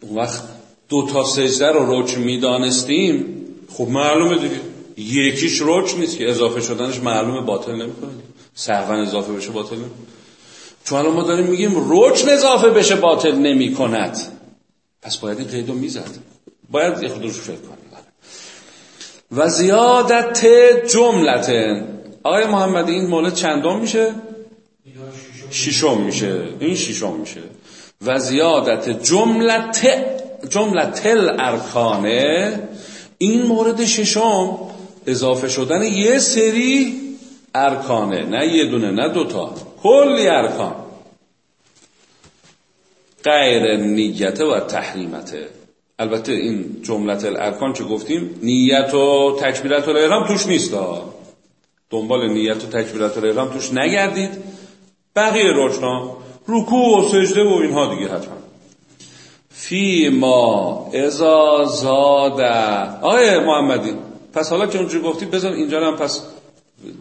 اون وقت دو تا سجده رو روچ می دانستیم خب معلومه دیگه. یکیش روچ نیست که اضافه شدنش معلومه باطل نمی‌کنه سهون اضافه بشه باطل نمی‌کنه چون الان ما داریم میگیم روچ اضافه بشه باطل نمی کند پس باید این قیدو می‌زد. باید یه خود روش فکر کنیم. و زیادت جملت. آقای محمدی این مورد چندم میشه؟ ششم میشه. این ششم میشه. و زیادت جملت جملت ارکانه این مورد ششم اضافه شدن یه سری ارکانه. نه یه دونه نه دوتا کلی ارکان. غیر نیت و تحریمته. البته این جملت الارکان چه گفتیم؟ نیت و تکبیرت الاحرام توش نیست دنبال نیت و تکبیرت الاحرام توش نگردید. بقیه رکنا رکوع و سجده و اینها دیگه حتما. فی ما ازا زاده آقای محمدی پس حالا که اونجور گفتی بذار اینجا هم پس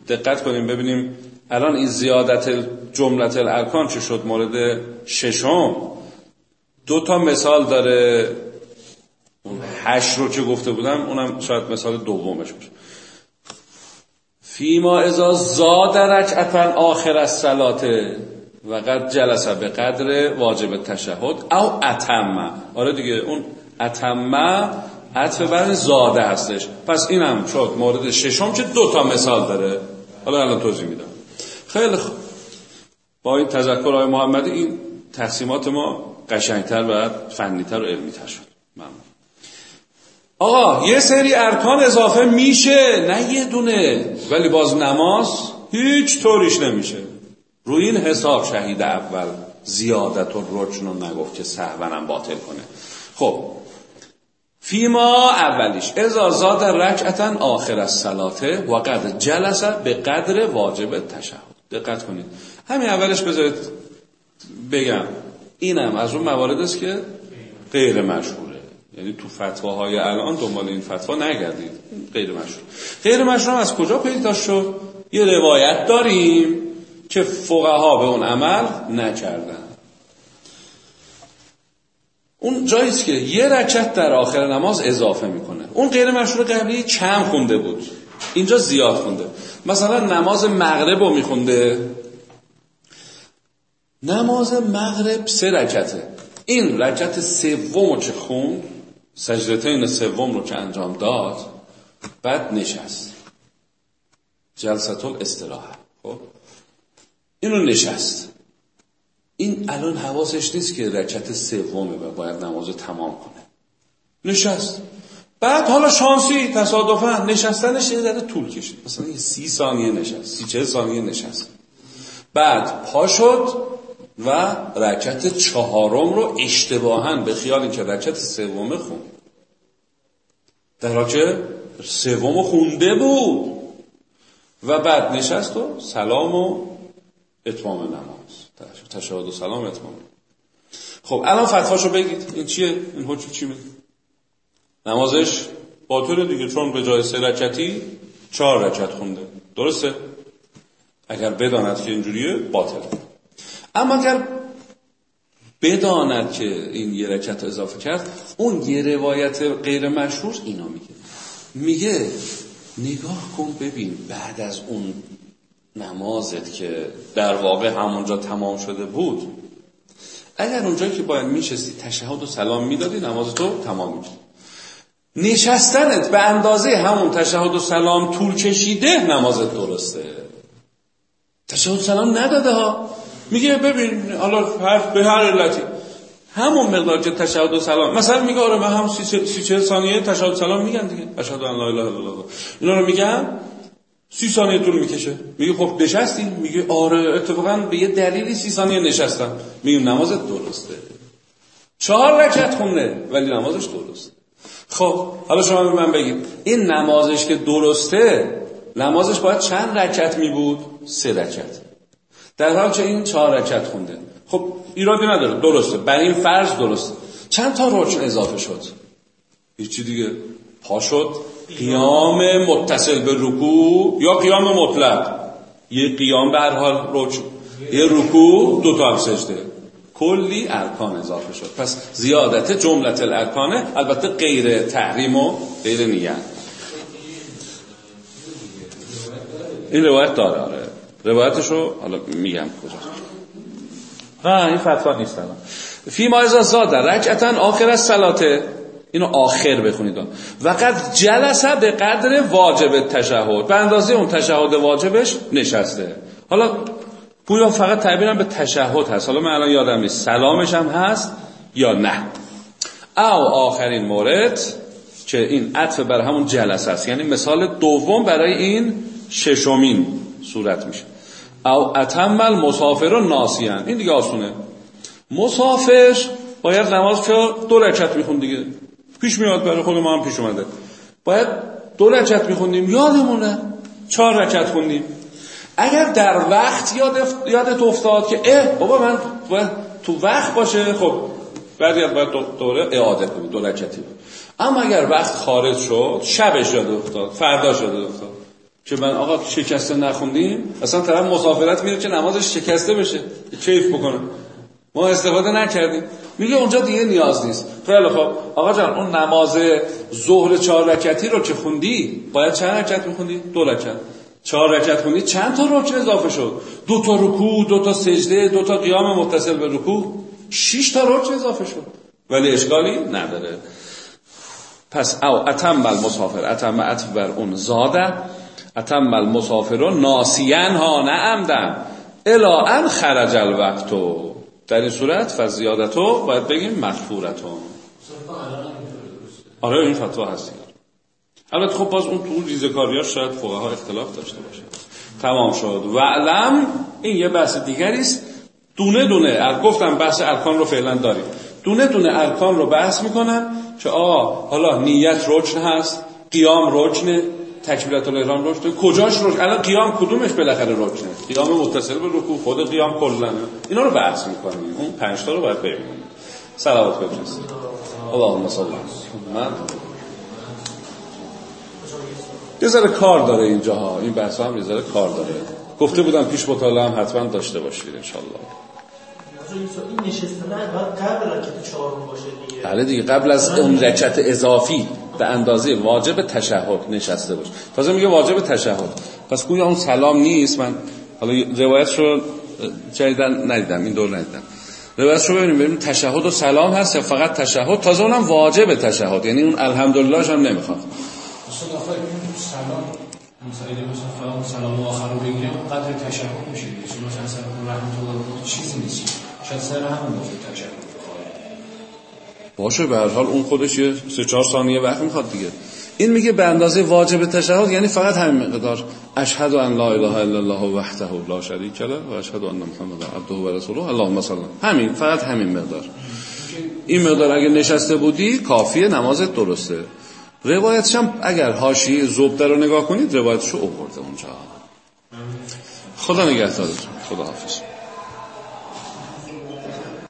دقت کنیم ببینیم الان این زیادت جملت الارکان چه شد؟ مورد ششم. دو تا مثال داره. اون هشت رو چه گفته بودم اونم شاید مثال دومش باشه. فیما ازا زاد رکعتا آخر از سلاته و جلسه به قدر واجب تشهد او اتمه آره دیگه اون اتمه عطف بر زاده هستش. پس اینم شد مورد ششم چه دو تا مثال داره. حالا الان توضیح میدم. خیلی خوب. با این تذکر های محمدی این تقسیمات ما قشنگتر و فنیتر و علمیتر شد. ممنون. آقا یه سری ارکان اضافه میشه. نه یه دونه. ولی باز نماز هیچ طوریش نمیشه. روی این حساب شهید اول زیادت و رو نگفت که سهونم باطل کنه. خب فیما اولیش. ازا زاد رکعتا آخر از سلاته و قد جلسه به قدر واجب تشهد. دقت کنید. همین اولش بذارید بگم. اینم از اون موارد است که غیر مشهوره. یعنی تو فتواهای الان دنبال این فتوا نگردید. غیر مشهور. غیر مشهور از کجا پیدا شد؟ یه روایت داریم که فقها به اون عمل نکردن. اون جاییست که یه رکعت در آخر نماز اضافه می‌کنه. اون غیر مشهور قبلی کم خونده بود. اینجا زیاد خونده مثلا نماز مغرب رو میخونده. نماز مغرب سه رکعته. این رکعت سوم رو که خوند سجدتین سوم رو که انجام داد بعد نشست. جلسه استراحه خب؟ اینو نشست. این الان حواسش نیست که رکعت سومه و باید نماز تمام کنه. نشست. بعد حالا شانسی تصادفا نشستنش یه ذره طول کشید. مثلا یه سی ثانیه نشست سی چه ثانیه نشست. بعد پا شد. و رکت چهارم رو اشتباها به خیال اینکه رکت سومه خون. در حال که سوم خونده بود. و بعد نشست و سلام و اتمام نماز. تشهد و سلام اتمام. خب الان فتواشو بگید. این چیه؟ این حجب چی میگه؟ نمازش باطله دیگه چون به جای سه رکتی چهار رکت خونده. درسته؟ اگر بداند که اینجوریه باطله. اما اگر بداند که این یه رکت اضافه کرد اون یه روایت غیر مشهور اینا میگه. میگه نگاه کن ببین بعد از اون نمازت که در واقع همونجا تمام شده بود اگر اونجا که باید میشستی تشهد و سلام می‌دادی نماز تو تمام می‌شد. نشستنت به اندازه همون تشهد و سلام طول کشیده نمازت درسته. تشهد و سلام نداده ها. میگه ببین حالا به هر علتی. همون مقدار که تشهد و سلام. مثلا میگه آره من هم سی چه ثانیه تشهد و سلام میگن دیگه. اشهد ان لا اله الا الله. اینا رو میگم سی ثانیه طول می‌کشه. میگه خب نشستی؟ میگه آره اتفاقا به یه دلیلی سی ثانیه نشستم. میگه نمازت درسته. چهار رکعت خونه ولی نمازش درسته. خب حالا شما به من بگید. این نمازش که درسته نمازش باید چند رکعت می بود سه رکعت. در حال که این چهار رکعت خونده. خب ایرادی نداره. درسته. برای این فرض درسته. چند تا رکن اضافه شد؟ هیچی دیگه. پا شد. قیام متصل به رکوع یا قیام مطلق؟ یه قیام به هر حال رکن یه رکوع دو تا سجده. کلی ارکان اضافه شد. پس زیادت جملت الارکانه البته غیر تحریم و غیر نیت این روایت داره. آره روایتش رو حالا میگم کجا نه این فتوا نیست الان. فی ما ازا زاد رکعتا آخر از سلاته اینو آخر بخونید. و قد جلسه به قدر واجب تشهد. به اندازه اون تشهد واجبش نشسته. حالا گویا فقط تعبیرم به تشهد هست. حالا من الان یادم نیست. سلامش هم هست یا نه. او آخرین مورد که این عطف بر همون جلسه است. یعنی مثال دوم برای این ششمین صورت میشه. او اتمل مسافر و ناسیان این دیگه آسونه. مسافر باید نماز که دو رکعت میخون دیگه. پیش میاد برای خود ما هم پیش اومده. باید دو رکعت میخوندیم. یادمونه؟ چهار رکعت خوندیم. اگر در وقت یاد یادت افتاد که اه بابا من باید تو وقت باشه. خب بعد باید دوره اعاده کنی دو رکعتی اما اگر وقت خارج شد شبش یاد افتاد فردا شده افتاد. که من آقا شکسته نخوندیم؟ اصلا طرف مسافرت میره که نمازش شکسته بشه. کیف بکنه. ما استفاده نکردیم. میگه اونجا دیگه نیاز نیست. خیلی خب آقا جان اون نماز ظهر چهار رکعتی رو که خوندی باید چند رکعت میخوندی؟ دو رکعت. چهار رکعت خوندی چند تا رکن اضافه شد؟ دو تا رکوع دو تا سجده دو تا قیام متصل به رکوع. شش تا رکن اضافه شد. ولی اشکالی نداره. پس او اتم بل مسافر. اتم اتم بر اون زاده. اتم بل مسافر ناسیان ها نه عمدن. الا ان خرج الوقتو در این صورت فزیادتو باید بگیم مغفورتو. آره این فتوا هست البته خب باز اون تو ریزکاری ها شاید ها اختلاف داشته باشه. تمام شد. و علم این یه بحث دیگری است. دونه دونه گفتم بحث ارکان رو فعلا داریم. دونه دونه ارکان رو بحث می‌کنن که آه حالا نیت رکن هست قیام رکنه تکبیرات الاحرام رکن کجاش رکن الان قیام کدومش بالاخره رکنه قیام متصل به رکوع خود قیام کلا. اینا رو بحث می‌کنیم. اون پنج تا رو باید ببینیم صلوات بفرستید اللهم صل من یه ذره کار داره اینجا ها این بحث هم یه ذره کار داره. گفته بودم پیش مطالعه هم حتما داشته باشید انشالله این قبل باشه دیگه. بله دیگه قبل از اون رکعت اضافی. به اندازه واجب تشهد نشسته باشه تازه میگه واجب تشهد. پس گویا اون سلام نیست. من حالا روایت رو جدیدن ندیدم این دور ندیدم. روایت رو ببینیم ببینیم تشهد و سلام هست یا فقط تشهد؟ تازه اونم واجب تشهد. یعنی اون الحمدلله هم نمی‌خواد. سلام سلام آخر رو بگیریم قدر تشکر میشه. مثلا سر رحمت الله چیزی نیست. شاید سر باشه تشکر باشه به هر حال اون خودش یه سه چهار ثانیه وقت می‌خواد دیگه. این میگه به اندازه واجب تشهد یعنی فقط همین مقدار. اشهد ان لا اله الا الله وحده لا شریک له و اشهد ان محمد عبده و رسوله. اللهم صل همین فقط همین مقدار. این مقدار اگه نشسته بودی کافیه نمازت درسته. روایتش هم اگر حاشیه زبده رو نگاه کنید روایتش رو آورده اونجا. خدا نگهدارتون خدا حافظ